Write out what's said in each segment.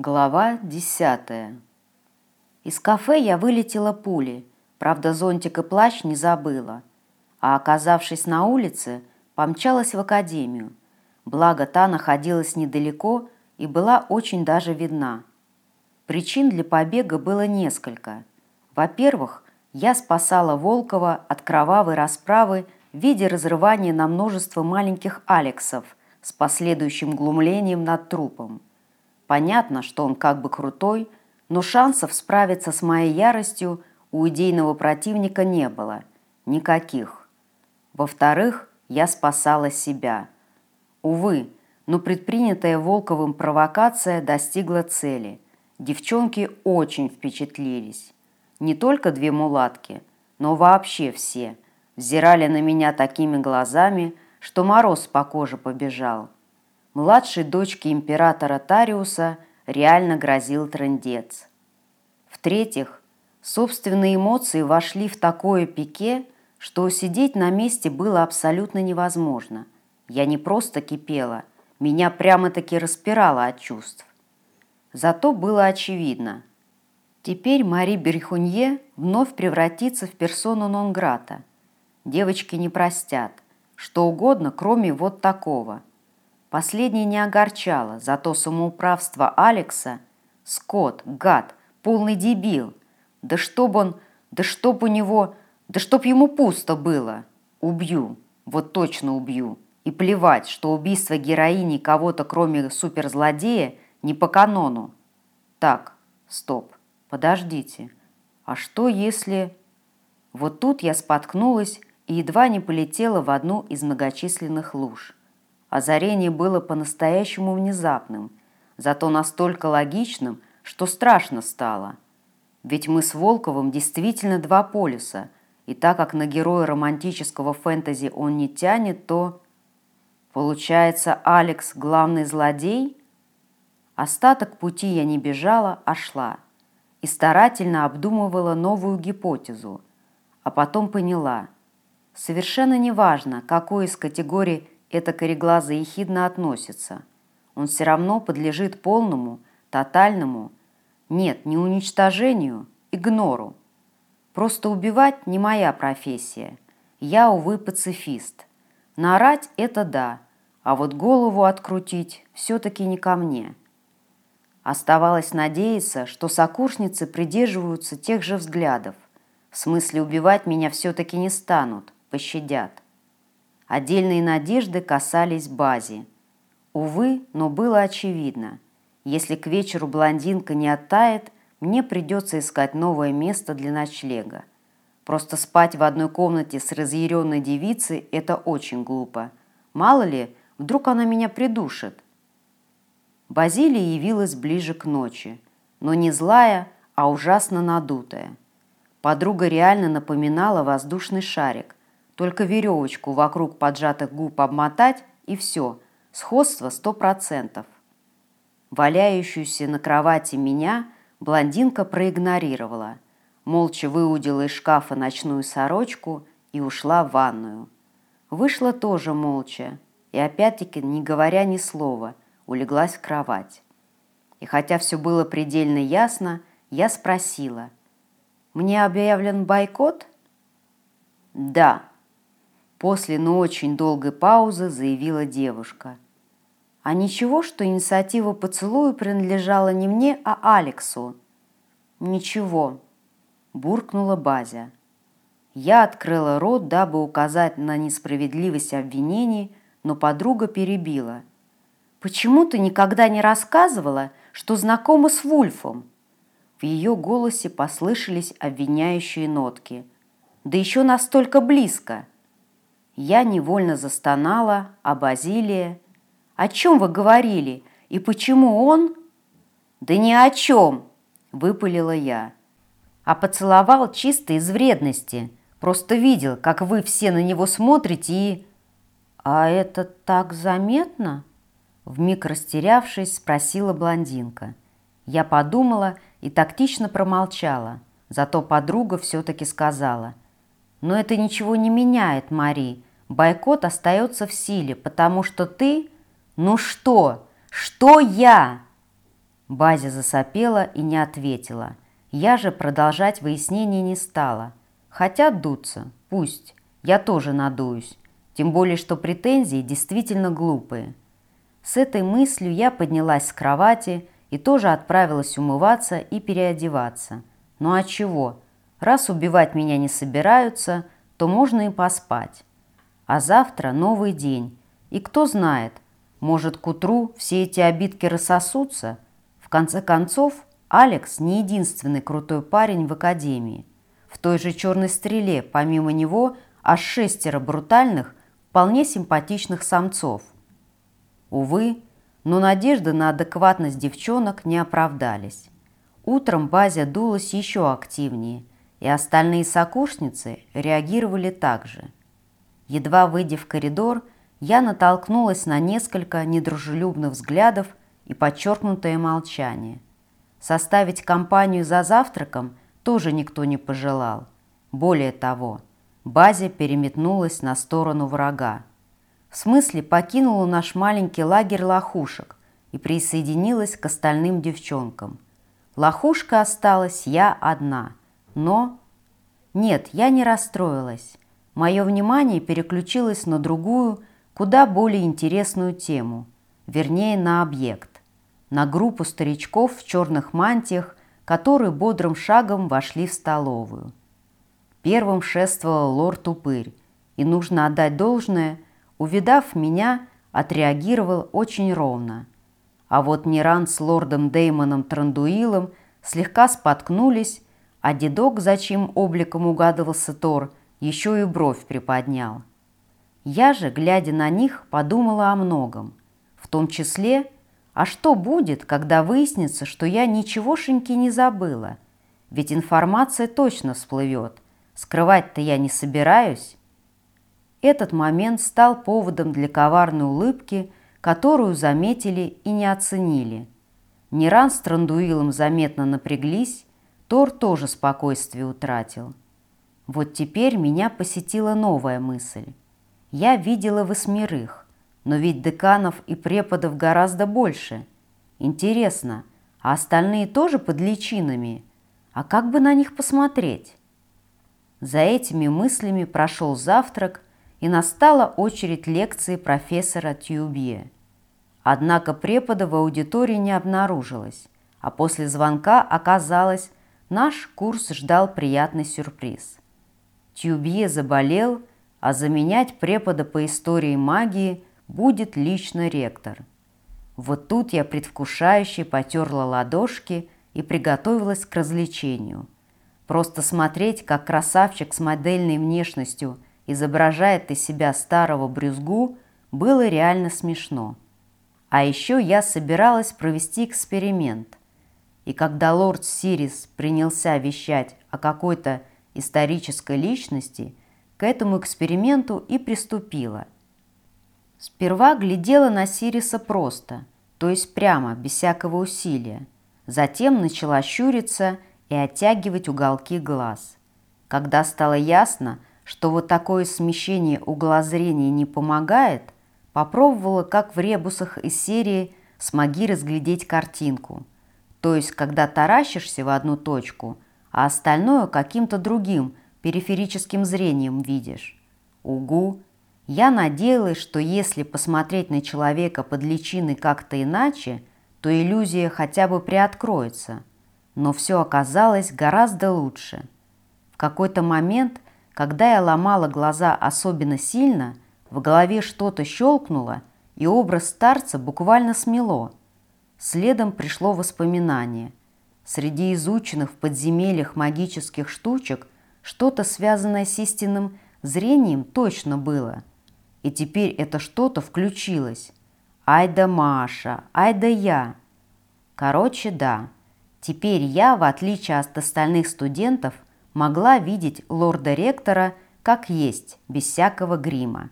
Глава десятая. Из кафе я вылетела пулей, правда зонтик и плащ не забыла, а оказавшись на улице, помчалась в академию, благо та находилась недалеко и была очень даже видна. Причин для побега было несколько. Во-первых, я спасала Волкова от кровавой расправы в виде разрывания на множество маленьких Алексов с последующим глумлением над трупом – Понятно, что он как бы крутой, но шансов справиться с моей яростью у идейного противника не было. Никаких. Во-вторых, я спасала себя. Увы, но предпринятая Волковым провокация достигла цели. Девчонки очень впечатлились. Не только две мулатки, но вообще все. Взирали на меня такими глазами, что мороз по коже побежал младшей дочке императора Тариуса реально грозил трындец. В-третьих, собственные эмоции вошли в такое пике, что усидеть на месте было абсолютно невозможно. Я не просто кипела, меня прямо-таки распирало от чувств. Зато было очевидно. Теперь Мари Берхунье вновь превратится в персону нон-грата. Девочки не простят. Что угодно, кроме вот такого – Последнее не огорчало, зато самоуправство Алекса – скот, гад, полный дебил. Да чтоб он, да чтоб у него, да чтоб ему пусто было. Убью, вот точно убью. И плевать, что убийство героини кого-то, кроме суперзлодея, не по канону. Так, стоп, подождите. А что если... Вот тут я споткнулась и едва не полетела в одну из многочисленных луж. Озарение было по-настоящему внезапным, зато настолько логичным, что страшно стало. Ведь мы с Волковым действительно два полюса, и так как на героя романтического фэнтези он не тянет, то... Получается, Алекс – главный злодей? Остаток пути я не бежала, а шла. И старательно обдумывала новую гипотезу. А потом поняла. Совершенно неважно, какой из категорий это кореглазый ехидно относится. Он все равно подлежит полному, тотальному, нет, не уничтожению, игнору. Просто убивать не моя профессия. Я, увы, пацифист. Наорать – это да, а вот голову открутить все-таки не ко мне. Оставалось надеяться, что сокурсницы придерживаются тех же взглядов. В смысле убивать меня все-таки не станут, пощадят. Отдельные надежды касались Бази. Увы, но было очевидно. Если к вечеру блондинка не оттает, мне придется искать новое место для ночлега. Просто спать в одной комнате с разъяренной девицей – это очень глупо. Мало ли, вдруг она меня придушит. Базилия явилась ближе к ночи, но не злая, а ужасно надутая. Подруга реально напоминала воздушный шарик, только веревочку вокруг поджатых губ обмотать, и все, сходство сто процентов. Валяющуюся на кровати меня блондинка проигнорировала, молча выудила из шкафа ночную сорочку и ушла в ванную. Вышла тоже молча и опять-таки, не говоря ни слова, улеглась в кровать. И хотя все было предельно ясно, я спросила, «Мне объявлен бойкот?» «Да», После, но очень долгой паузы заявила девушка. А ничего, что инициатива поцелуя принадлежала не мне, а Алексу? Ничего, буркнула Базя. Я открыла рот, дабы указать на несправедливость обвинений, но подруга перебила. «Почему ты никогда не рассказывала, что знакома с Вульфом?» В ее голосе послышались обвиняющие нотки. «Да еще настолько близко!» Я невольно застонала, а Базилия... «О чем вы говорили? И почему он?» «Да ни о чем!» – выпалила я. А поцеловал чисто из вредности. Просто видел, как вы все на него смотрите и... «А это так заметно?» Вмиг растерявшись, спросила блондинка. Я подумала и тактично промолчала. Зато подруга все-таки сказала. «Но это ничего не меняет, Мари. Бойкот остается в силе, потому что ты... Ну что? Что я? Базя засопела и не ответила. Я же продолжать выяснение не стала. Хотят дуться? Пусть. Я тоже надуюсь. Тем более, что претензии действительно глупые. С этой мыслью я поднялась с кровати и тоже отправилась умываться и переодеваться. Ну а чего? Раз убивать меня не собираются, то можно и поспать. А завтра новый день. И кто знает, может, к утру все эти обидки рассосутся? В конце концов, Алекс не единственный крутой парень в академии. В той же «Черной стреле» помимо него аж шестеро брутальных, вполне симпатичных самцов. Увы, но надежды на адекватность девчонок не оправдались. Утром Базя дулась еще активнее, и остальные сокурсницы реагировали так же. Едва выйдя в коридор, я натолкнулась на несколько недружелюбных взглядов и подчеркнутое молчание. Составить компанию за завтраком тоже никто не пожелал. Более того, Базя переметнулась на сторону врага. В смысле покинула наш маленький лагерь лохушек и присоединилась к остальным девчонкам. Лохушка осталась я одна, но... Нет, я не расстроилась. Мое внимание переключилось на другую, куда более интересную тему, вернее, на объект, на группу старичков в черных мантиях, которые бодрым шагом вошли в столовую. Первым шествовал лорд Упырь, и, нужно отдать должное, увидав меня, отреагировал очень ровно. А вот Неран с лордом Деймоном Трандуилом слегка споткнулись, а дедок, за чьим обликом угадывался Тор, еще и бровь приподнял. Я же, глядя на них, подумала о многом, в том числе, а что будет, когда выяснится, что я ничегошеньки не забыла, ведь информация точно всплывет, скрывать-то я не собираюсь. Этот момент стал поводом для коварной улыбки, которую заметили и не оценили. Неран с Трандуилом заметно напряглись, Тор тоже спокойствие утратил. Вот теперь меня посетила новая мысль. Я видела восьмерых, но ведь деканов и преподов гораздо больше. Интересно, а остальные тоже под личинами? А как бы на них посмотреть? За этими мыслями прошел завтрак, и настала очередь лекции профессора Тюбье. Однако препода в аудитории не обнаружилось, а после звонка оказалось, наш курс ждал приятный сюрприз. Тюбье заболел а заменять препода по истории магии будет лично ректор. Вот тут я предвкушающе потерла ладошки и приготовилась к развлечению. Просто смотреть, как красавчик с модельной внешностью изображает из себя старого брюзгу, было реально смешно. А еще я собиралась провести эксперимент. И когда лорд Сирис принялся вещать о какой-то исторической личности – к этому эксперименту и приступила. Сперва глядела на Сириса просто, то есть прямо, без всякого усилия. Затем начала щуриться и оттягивать уголки глаз. Когда стало ясно, что вот такое смещение угла зрения не помогает, попробовала, как в ребусах из серии «Смоги разглядеть картинку», то есть когда таращишься в одну точку, а остальное каким-то другим – периферическим зрением видишь. Угу. Я надеялась, что если посмотреть на человека под личиной как-то иначе, то иллюзия хотя бы приоткроется. Но все оказалось гораздо лучше. В какой-то момент, когда я ломала глаза особенно сильно, в голове что-то щелкнуло, и образ старца буквально смело. Следом пришло воспоминание. Среди изученных в подземельях магических штучек – что-то, связанное с истинным зрением, точно было. И теперь это что-то включилось. Ай да Маша, ай да я. Короче, да. Теперь я, в отличие от остальных студентов, могла видеть лорда-ректора как есть, без всякого грима.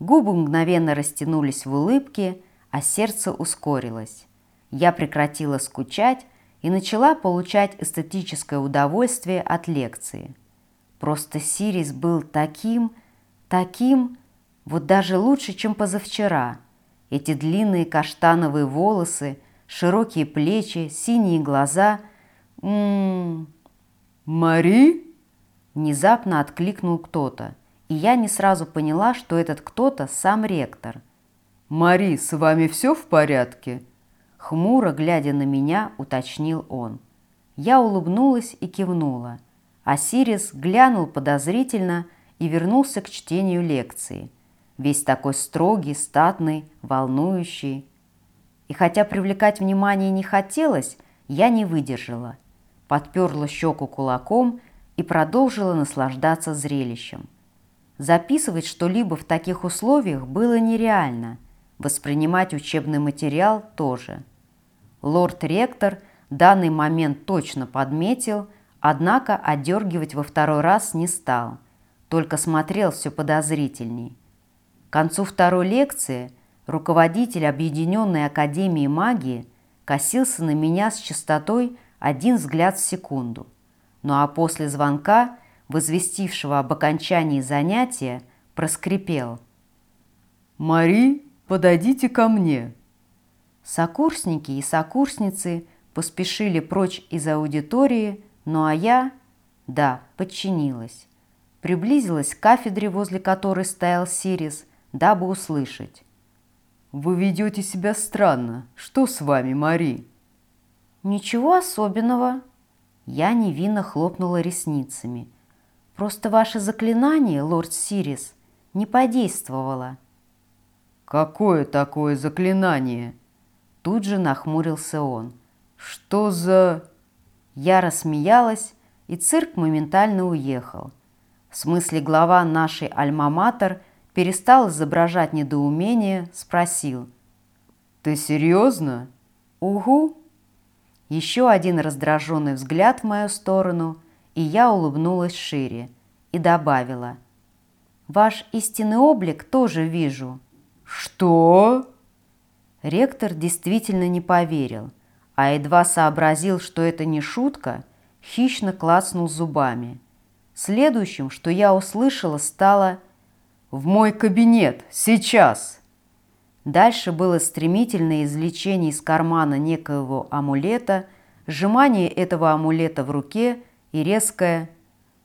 Губы мгновенно растянулись в улыбке, а сердце ускорилось. Я прекратила скучать и начала получать эстетическое удовольствие от лекции. Просто Сирис был таким, таким, вот даже лучше, чем позавчера. Эти длинные каштановые волосы, широкие плечи, синие глаза. М -м -м. «Мари?» Внезапно откликнул кто-то, и я не сразу поняла, что этот кто-то сам ректор. «Мари, с вами все в порядке?» Хмуро, глядя на меня, уточнил он. Я улыбнулась и кивнула, а Сирис глянул подозрительно и вернулся к чтению лекции. Весь такой строгий, статный, волнующий. И хотя привлекать внимание не хотелось, я не выдержала. Подперла щеку кулаком и продолжила наслаждаться зрелищем. Записывать что-либо в таких условиях было нереально, воспринимать учебный материал тоже. Лорд-ректор данный момент точно подметил, однако одергивать во второй раз не стал, только смотрел все подозрительней. К концу второй лекции руководитель Объединенной Академии Магии косился на меня с частотой один взгляд в секунду. Ну а после звонка, возвестившего об окончании занятия, проскрипел. «Мари, подойдите ко мне!» Сокурсники и сокурсницы поспешили прочь из аудитории, ну а я, да, подчинилась. Приблизилась к кафедре, возле которой стоял Сирис, дабы услышать. «Вы ведете себя странно. Что с вами, Мари?» «Ничего особенного». Я невинно хлопнула ресницами. «Просто ваше заклинание, лорд Сирис, не подействовало». «Какое такое заклинание?» Тут же нахмурился он. «Что за...» Я рассмеялась, и цирк моментально уехал. В смысле, глава нашей альма-матер перестал изображать недоумение, спросил. «Ты серьезно?» «Угу». Еще один раздраженный взгляд в мою сторону, и я улыбнулась шире и добавила. «Ваш истинный облик тоже вижу». «Что?» Ректор действительно не поверил, а едва сообразил, что это не шутка, хищно клацнул зубами. Следующим, что я услышала, стало «В мой кабинет! Сейчас!» Дальше было стремительное извлечение из кармана некоего амулета, сжимание этого амулета в руке и резкое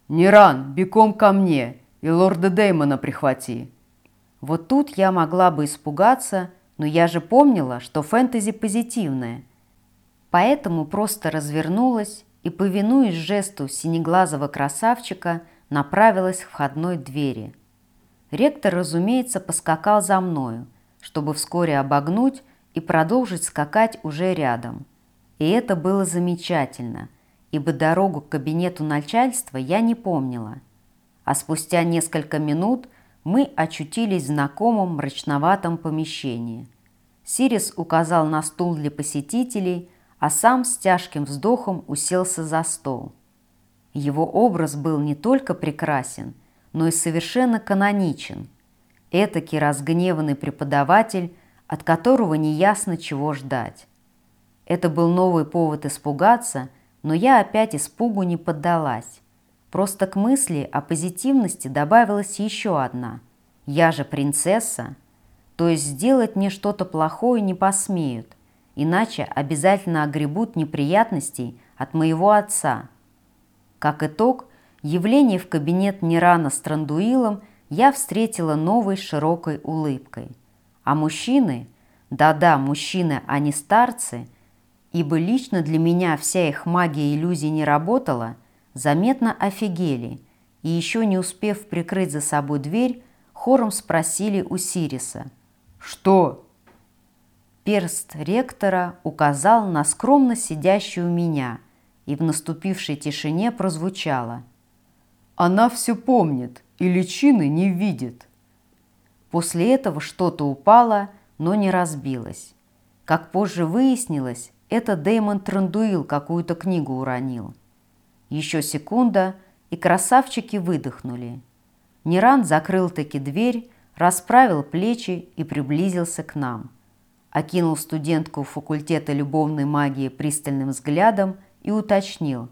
«Неран, бегом ко мне и лорда Деймона прихвати!» Вот тут я могла бы испугаться, но я же помнила, что фэнтези позитивное. Поэтому просто развернулась и, повинуясь жесту синеглазого красавчика, направилась к входной двери. Ректор, разумеется, поскакал за мною, чтобы вскоре обогнуть и продолжить скакать уже рядом. И это было замечательно, ибо дорогу к кабинету начальства я не помнила. А спустя несколько минут – мы очутились в знакомом мрачноватом помещении. Сирис указал на стул для посетителей, а сам с тяжким вздохом уселся за стол. Его образ был не только прекрасен, но и совершенно каноничен. Этакий разгневанный преподаватель, от которого неясно чего ждать. Это был новый повод испугаться, но я опять испугу не поддалась. Просто к мысли о позитивности добавилась еще одна. Я же принцесса, то есть сделать мне что-то плохое не посмеют, иначе обязательно огребут неприятностей от моего отца. Как итог, явление в кабинет Нерана с Трандуилом я встретила новой широкой улыбкой. А мужчины, да-да, мужчины, а не старцы, ибо лично для меня вся их магия иллюзий не работала – заметно офигели и, еще не успев прикрыть за собой дверь, хором спросили у Сириса. «Что?» Перст ректора указал на скромно сидящую меня, и в наступившей тишине прозвучало. «Она все помнит и личины не видит». После этого что-то упало, но не разбилось. Как позже выяснилось, это Дэймон Трандуил какую-то книгу уронил. Еще секунда, и красавчики выдохнули. Неран закрыл-таки дверь, расправил плечи и приблизился к нам. Окинул студентку факультета любовной магии пристальным взглядом и уточнил.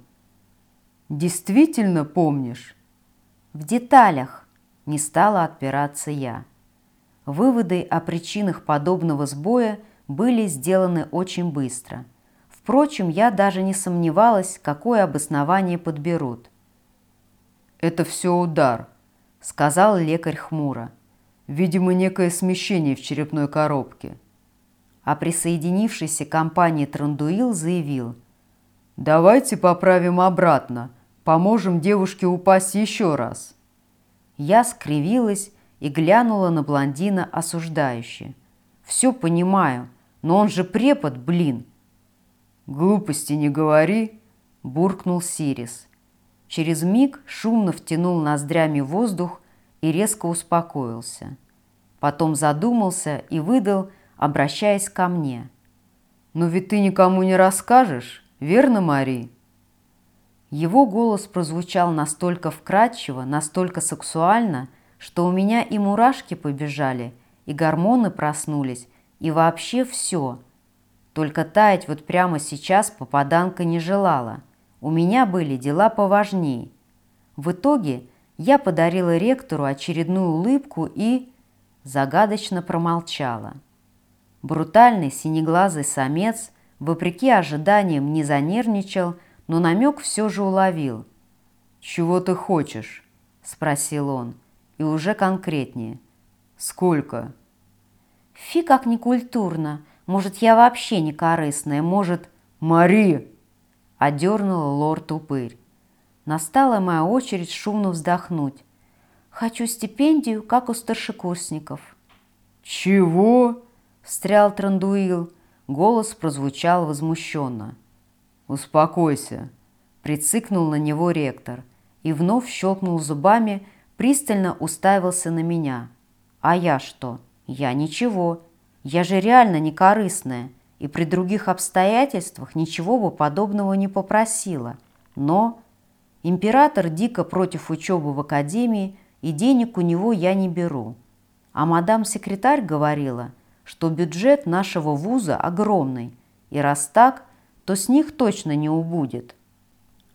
«Действительно помнишь?» «В деталях», – не стала отпираться я. Выводы о причинах подобного сбоя были сделаны очень быстро. Впрочем, я даже не сомневалась, какое обоснование подберут. «Это все удар», — сказал лекарь хмуро. «Видимо, некое смещение в черепной коробке». А присоединившийся к компании Трандуил заявил. «Давайте поправим обратно, поможем девушке упасть еще раз». Я скривилась и глянула на блондина осуждающе. «Все понимаю, но он же препод, блин!» «Глупости не говори!» – буркнул Сирис. Через миг шумно втянул ноздрями воздух и резко успокоился. Потом задумался и выдал, обращаясь ко мне. «Но ведь ты никому не расскажешь, верно, Мари?» Его голос прозвучал настолько вкрадчиво, настолько сексуально, что у меня и мурашки побежали, и гормоны проснулись, и вообще все. Только таять вот прямо сейчас попаданка не желала. У меня были дела поважней. В итоге я подарила ректору очередную улыбку и загадочно промолчала. Брутальный синеглазый самец, вопреки ожиданиям, не занервничал, но намек все же уловил. «Чего ты хочешь?» – спросил он, и уже конкретнее. «Сколько?» «Фи, как некультурно. Может, я вообще не корыстная, может...» «Мари!» – одернула лорд-упырь. Настала моя очередь шумно вздохнуть. «Хочу стипендию, как у старшекурсников». «Чего?» – встрял Трандуил. Голос прозвучал возмущенно. «Успокойся», – прицикнул на него ректор и вновь щелкнул зубами, пристально уставился на меня. «А я что? Я ничего. Я же реально не корыстная и при других обстоятельствах ничего бы подобного не попросила. Но император дико против учебы в академии, и денег у него я не беру. А мадам-секретарь говорила, что бюджет нашего вуза огромный, и раз так, то с них точно не убудет.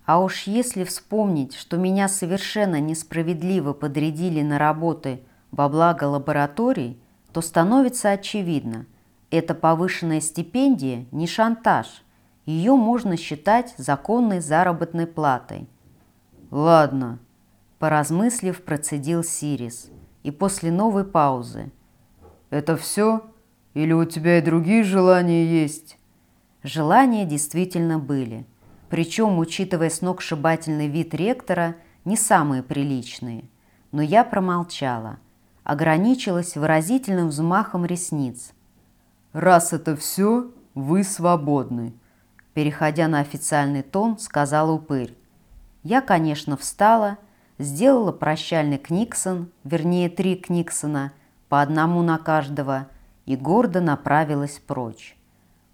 А уж если вспомнить, что меня совершенно несправедливо подрядили на работы во благо лабораторий, то становится очевидно, эта повышенная стипендия не шантаж, ее можно считать законной заработной платой. «Ладно», – поразмыслив, процедил Сирис, и после новой паузы. «Это все? Или у тебя и другие желания есть?» Желания действительно были, причем, учитывая сногсшибательный вид ректора, не самые приличные. Но я промолчала, ограничилась выразительным взмахом ресниц. «Раз это все, вы свободны», переходя на официальный тон, сказал упырь. Я, конечно, встала, сделала прощальный книксон, вернее, три книксона, по одному на каждого, и гордо направилась прочь.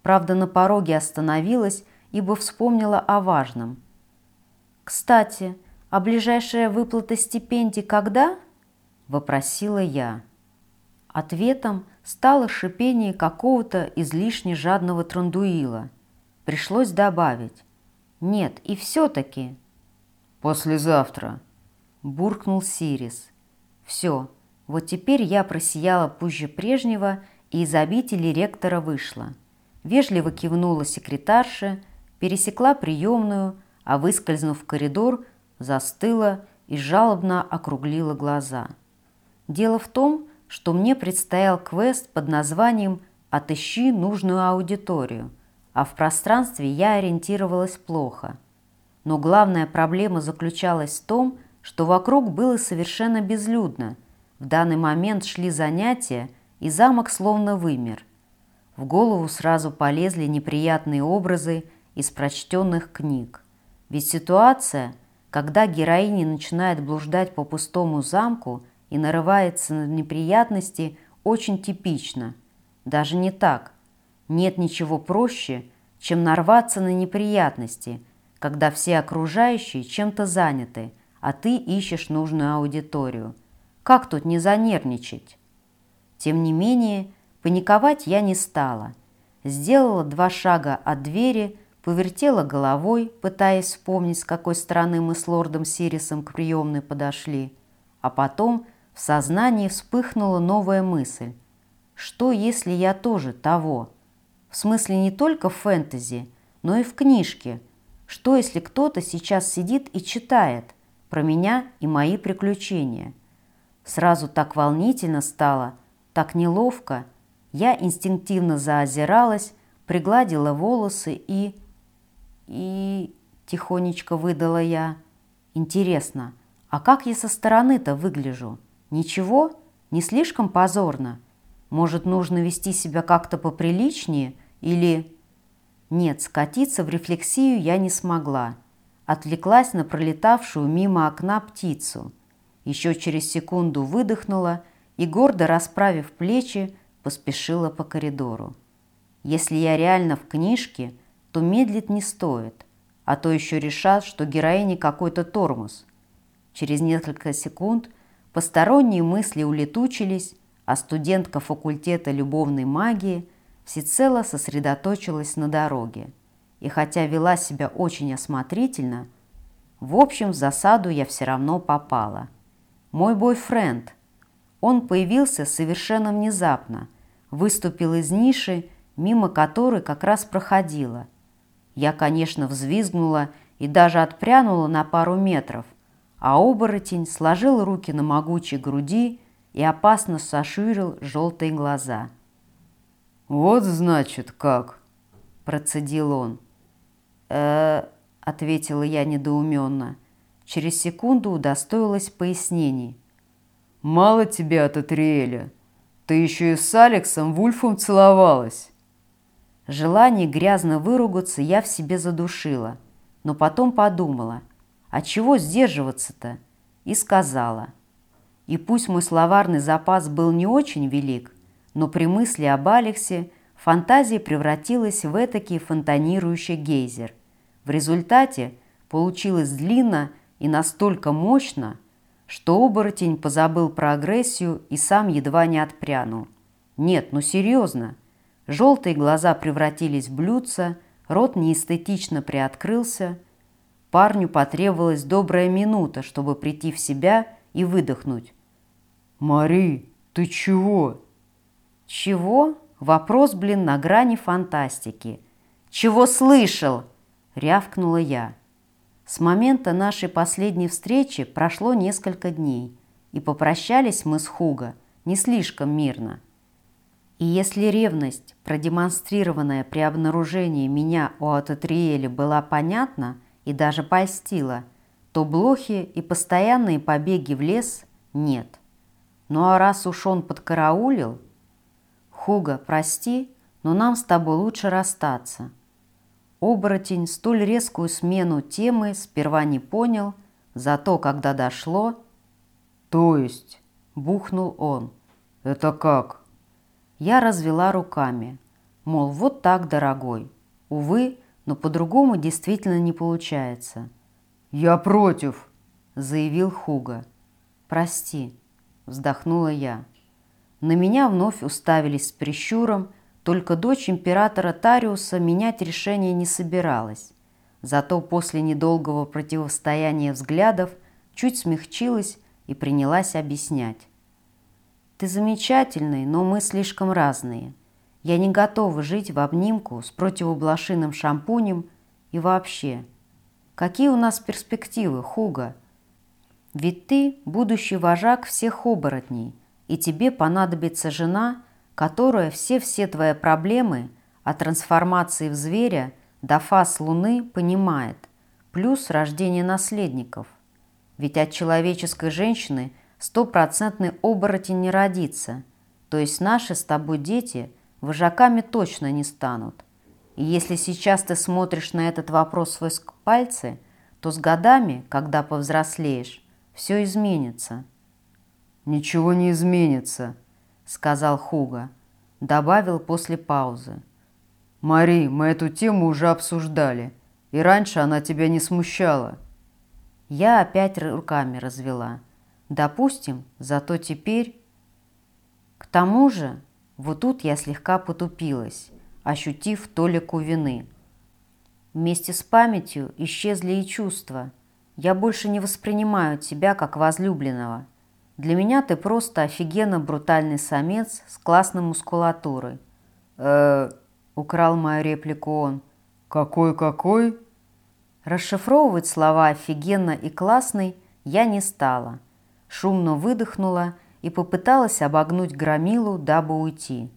Правда, на пороге остановилась, ибо вспомнила о важном. «Кстати, а ближайшая выплата стипендий когда?» – вопросила я. Ответом стало шипение какого-то излишне жадного трандуила. Пришлось добавить. «Нет, и все-таки...» «Послезавтра», – буркнул Сирис. «Все, вот теперь я просияла пуще прежнего, и из обители ректора вышла» вежливо кивнула секретарше, пересекла приемную, а выскользнув в коридор, застыла и жалобно округлила глаза. Дело в том, что мне предстоял квест под названием «Отыщи нужную аудиторию», а в пространстве я ориентировалась плохо. Но главная проблема заключалась в том, что вокруг было совершенно безлюдно. В данный момент шли занятия, и замок словно вымер. В голову сразу полезли неприятные образы из прочтенных книг. Ведь ситуация, когда героиня начинает блуждать по пустому замку и нарывается на неприятности, очень типична. Даже не так. Нет ничего проще, чем нарваться на неприятности, когда все окружающие чем-то заняты, а ты ищешь нужную аудиторию. Как тут не занервничать? Тем не менее, Паниковать я не стала. Сделала два шага от двери, повертела головой, пытаясь вспомнить, с какой стороны мы с лордом Сирисом к приемной подошли. А потом в сознании вспыхнула новая мысль. Что, если я тоже того? В смысле не только в фэнтези, но и в книжке. Что, если кто-то сейчас сидит и читает про меня и мои приключения? Сразу так волнительно стало, так неловко. Я инстинктивно заозиралась, пригладила волосы и... И... Тихонечко выдала я. Интересно, а как я со стороны-то выгляжу? Ничего? Не слишком позорно? Может, нужно вести себя как-то поприличнее? Или... Нет, скатиться в рефлексию я не смогла. Отвлеклась на пролетавшую мимо окна птицу. Еще через секунду выдохнула и, гордо расправив плечи, поспешила по коридору. Если я реально в книжке, то медлить не стоит, а то еще решат, что героиня какой-то тормоз. Через несколько секунд посторонние мысли улетучились, а студентка факультета любовной магии всецело сосредоточилась на дороге. И хотя вела себя очень осмотрительно, в общем, в засаду я все равно попала. Мой бойфренд. Он появился совершенно внезапно, выступил из ниши, мимо которой как раз проходила. Я, конечно, взвизгнула и даже отпрянула на пару метров, а оборотень сложил руки на могучей груди и опасно соширил желтые глаза. «Вот значит как!» – процедил он. э ответила я недоуменно – Через секунду удостоилась пояснений. «Мало тебе от Атриэля. Ты еще и с Алексом Вульфом целовалась». Желание грязно выругаться я в себе задушила, но потом подумала, а чего сдерживаться-то, и сказала. И пусть мой словарный запас был не очень велик, но при мысли об Алексе фантазия превратилась в этакий фонтанирующий гейзер. В результате получилось длинно и настолько мощно, что оборотень позабыл про агрессию и сам едва не отпрянул. Нет, ну серьезно. Желтые глаза превратились в блюдца, рот неэстетично приоткрылся. Парню потребовалась добрая минута, чтобы прийти в себя и выдохнуть. «Мари, ты чего?» «Чего?» Вопрос, блин, на грани фантастики. «Чего слышал?» – рявкнула я. С момента нашей последней встречи прошло несколько дней, и попрощались мы с Хуго не слишком мирно. И если ревность, продемонстрированная при обнаружении меня у Ататриэля, была понятна и даже польстила, то блохи и постоянные побеги в лес нет. Ну а раз уж он подкараулил... Хуга, прости, но нам с тобой лучше расстаться. Оборотень столь резкую смену темы сперва не понял, зато когда дошло... «То есть?» – бухнул он. «Это как?» Я развела руками, мол, вот так, дорогой. Увы, но по-другому действительно не получается. «Я против!» – заявил Хуга. «Прости», – вздохнула я. На меня вновь уставились с прищуром – только дочь императора Тариуса менять решение не собиралась. Зато после недолгого противостояния взглядов чуть смягчилась и принялась объяснять. «Ты замечательный, но мы слишком разные. Я не готова жить в обнимку с противоблошиным шампунем и вообще. Какие у нас перспективы, Хуга? Ведь ты будущий вожак всех оборотней, и тебе понадобится жена – которая все-все твои проблемы от трансформации в зверя до фаз Луны понимает, плюс рождение наследников. Ведь от человеческой женщины стопроцентный оборотень не родится, то есть наши с тобой дети вожаками точно не станут. И если сейчас ты смотришь на этот вопрос сквозь пальцы, то с годами, когда повзрослеешь, все изменится. «Ничего не изменится», сказал Хуга. Добавил после паузы. «Мари, мы эту тему уже обсуждали, и раньше она тебя не смущала». Я опять руками развела. Допустим, зато теперь... К тому же, вот тут я слегка потупилась, ощутив толику вины. Вместе с памятью исчезли и чувства. Я больше не воспринимаю тебя как возлюбленного. Для меня ты просто офигенно брутальный самец с классной мускулатурой. Э, — украл мою реплику он. «Какой-какой?» Расшифровывать слова «офигенно» и «классный» я не стала. Шумно выдохнула и попыталась обогнуть громилу, дабы уйти.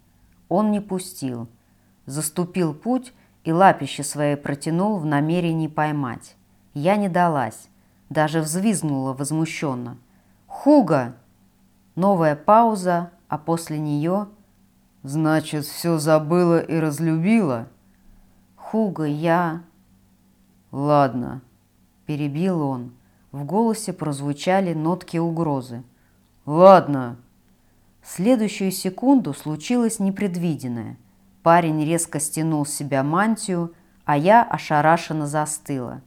Он не пустил. Заступил путь и лапище свои протянул в намерении поймать. Я не далась, даже взвизгнула возмущенно. «Хуга!» Новая пауза, а после нее... «Значит, все забыла и разлюбила?» «Хуга, я...» «Ладно», — перебил он. В голосе прозвучали нотки угрозы. «Ладно». В следующую секунду случилось непредвиденное. Парень резко стянул с себя мантию, а я ошарашенно застыла.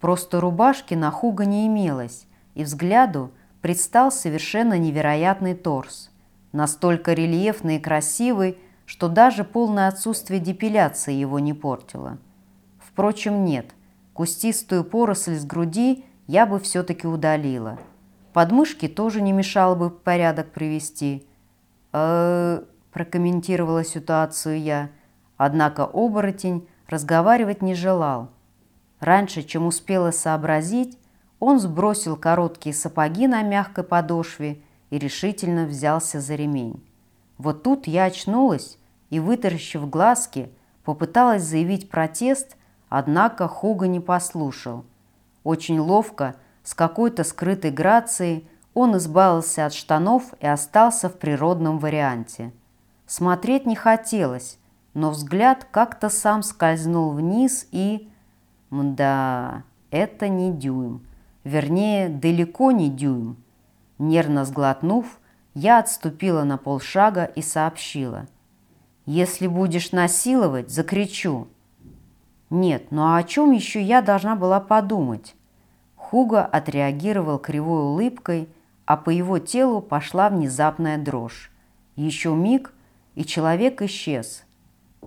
Просто рубашки на Хуга не имелось, и взгляду предстал совершенно невероятный торс. Настолько рельефный и красивый, что даже полное отсутствие депиляции его не портило. Впрочем, нет, кустистую поросль с груди я бы все-таки удалила. Подмышки тоже не мешало бы порядок привести. э прокомментировала ситуацию я, однако оборотень разговаривать не желал. Раньше, чем успела сообразить, он сбросил короткие сапоги на мягкой подошве и решительно взялся за ремень. Вот тут я очнулась и, вытаращив глазки, попыталась заявить протест, однако Хуга не послушал. Очень ловко, с какой-то скрытой грацией, он избавился от штанов и остался в природном варианте. Смотреть не хотелось, но взгляд как-то сам скользнул вниз и... Мда, это не дюйм. Вернее, далеко не дюйм. Нервно сглотнув, я отступила на полшага и сообщила. «Если будешь насиловать, закричу». «Нет, ну а о чем еще я должна была подумать?» Хуга отреагировал кривой улыбкой, а по его телу пошла внезапная дрожь. Еще миг, и человек исчез.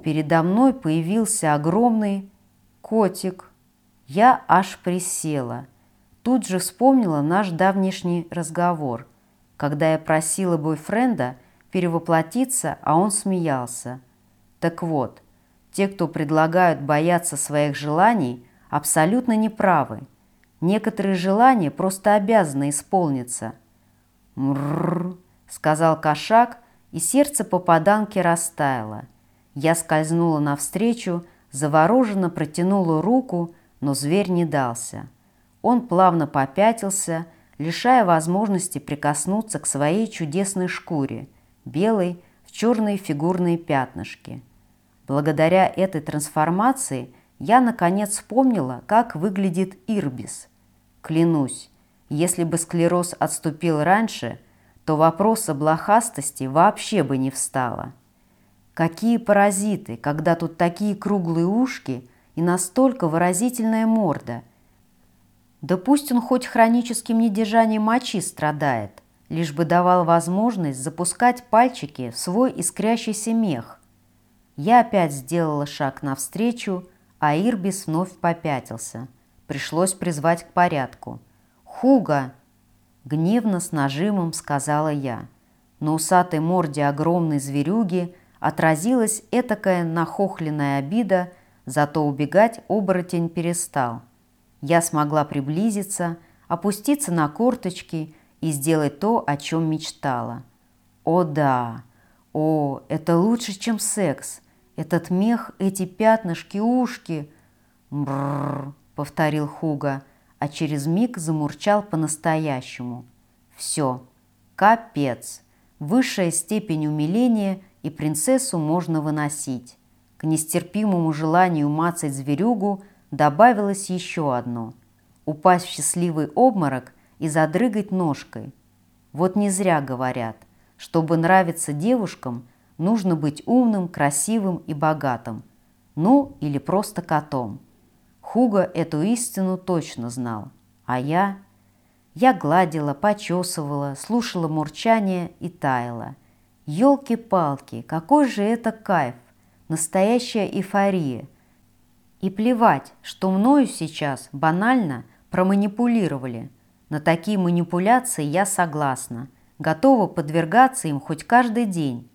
Передо мной появился огромный котик. Я аж присела. Тут же вспомнила наш давнишний разговор – когда я просила бойфренда перевоплотиться, а он смеялся. Так вот, те, кто предлагают бояться своих желаний, абсолютно неправы. Некоторые желания просто обязаны исполниться. «Мрррр», — сказал кошак, и сердце попаданки растаяло. Я скользнула навстречу, завороженно протянула руку, но зверь не дался. Он плавно попятился, лишая возможности прикоснуться к своей чудесной шкуре, белой в черные фигурные пятнышки. Благодаря этой трансформации я наконец вспомнила, как выглядит ирбис. Клянусь, если бы склероз отступил раньше, то вопрос о блохастости вообще бы не встало. Какие паразиты, когда тут такие круглые ушки и настолько выразительная морда – да пусть он хоть хроническим недержанием мочи страдает, лишь бы давал возможность запускать пальчики в свой искрящийся мех. Я опять сделала шаг навстречу, а Ирбис вновь попятился. Пришлось призвать к порядку. «Хуга!» — гневно с нажимом сказала я. На усатой морде огромной зверюги отразилась этакая нахохленная обида, зато убегать оборотень перестал. Я смогла приблизиться, опуститься на корточки и сделать то, о чем мечтала. О да! О, это лучше, чем секс! Этот мех, эти пятнышки, ушки! Бррр, повторил Хуга, а через миг замурчал по-настоящему. Все, капец! Высшая степень умиления, и принцессу можно выносить. К нестерпимому желанию мацать зверюгу – добавилось еще одно – упасть в счастливый обморок и задрыгать ножкой. Вот не зря говорят, чтобы нравиться девушкам, нужно быть умным, красивым и богатым. Ну, или просто котом. Хуга эту истину точно знал. А я... Я гладила, почесывала, слушала мурчание и таяла. Ёлки-палки, какой же это кайф! Настоящая эйфория – и плевать, что мною сейчас банально проманипулировали. На такие манипуляции я согласна, готова подвергаться им хоть каждый день.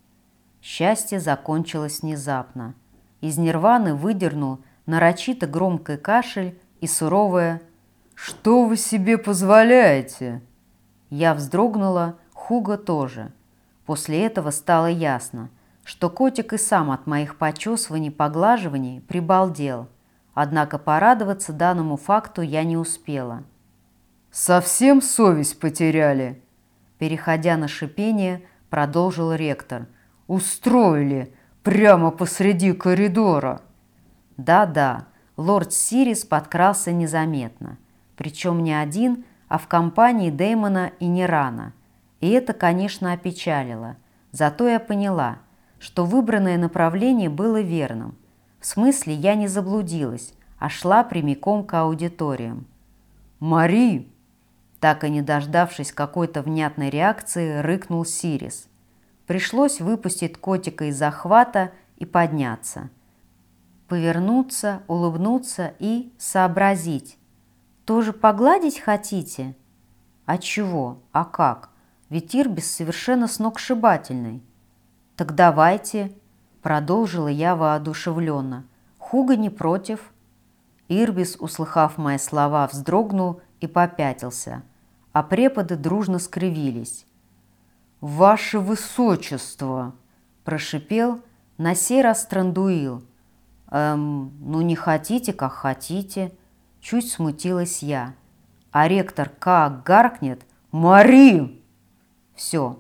Счастье закончилось внезапно. из нирваны выдернул нарочито громкий кашель и суровое «Что вы себе позволяете?» Я вздрогнула, Хуга тоже. После этого стало ясно, что котик и сам от моих почесываний, поглаживаний прибалдел. Однако порадоваться данному факту я не успела. «Совсем совесть потеряли?» Переходя на шипение, продолжил ректор. «Устроили прямо посреди коридора!» Да-да, лорд Сирис подкрался незаметно. Причем не один, а в компании Дэймона и Нерана. И это, конечно, опечалило. Зато я поняла, что выбранное направление было верным. В смысле, я не заблудилась, а шла прямиком к аудиториям. «Мари!» Так и не дождавшись какой-то внятной реакции, рыкнул Сирис. Пришлось выпустить котика из захвата и подняться. Повернуться, улыбнуться и сообразить. Тоже погладить хотите? А чего? А как? Ведь Ирбис совершенно сногсшибательный. Так давайте, продолжила я воодушевленно. Хуга не против. Ирбис, услыхав мои слова, вздрогнул и попятился – а преподы дружно скривились. «Ваше Высочество!» – прошипел на сей раз Трандуил. «Эм, ну не хотите, как хотите», – чуть смутилась я. А ректор как гаркнет «Мари!» Все.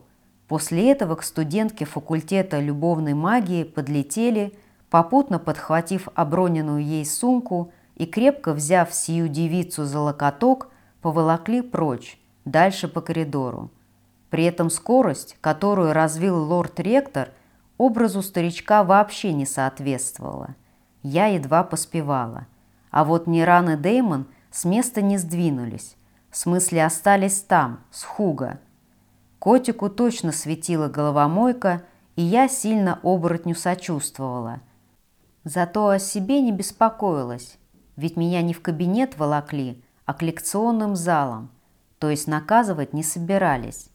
После этого к студентке факультета любовной магии подлетели, попутно подхватив оброненную ей сумку и крепко взяв сию девицу за локоток, поволокли прочь, дальше по коридору. При этом скорость, которую развил лорд-ректор, образу старичка вообще не соответствовала. Я едва поспевала. А вот Ниран и Деймон с места не сдвинулись. В смысле остались там, с Хуга. Котику точно светила головомойка, и я сильно оборотню сочувствовала. Зато о себе не беспокоилась, ведь меня не в кабинет волокли, а к лекционным залам – то есть наказывать не собирались.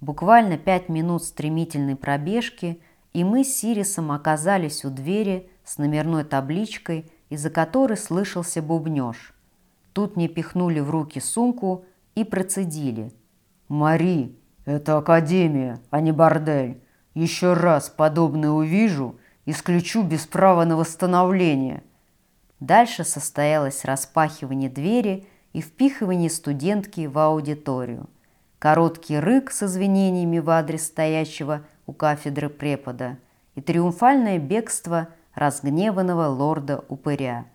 Буквально пять минут стремительной пробежки, и мы с Сирисом оказались у двери с номерной табличкой, из-за которой слышался бубнеж. Тут мне пихнули в руки сумку и процедили. «Мари, это академия, а не бордель. Еще раз подобное увижу, исключу без права на восстановление». Дальше состоялось распахивание двери и впихивание студентки в аудиторию. Короткий рык с извинениями в адрес стоящего у кафедры препода и триумфальное бегство разгневанного лорда-упыря.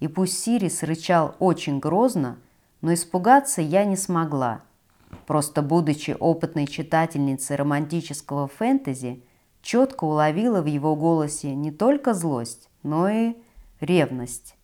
И пусть Сирис рычал очень грозно, но испугаться я не смогла. Просто будучи опытной читательницей романтического фэнтези, четко уловила в его голосе не только злость, но и ревность.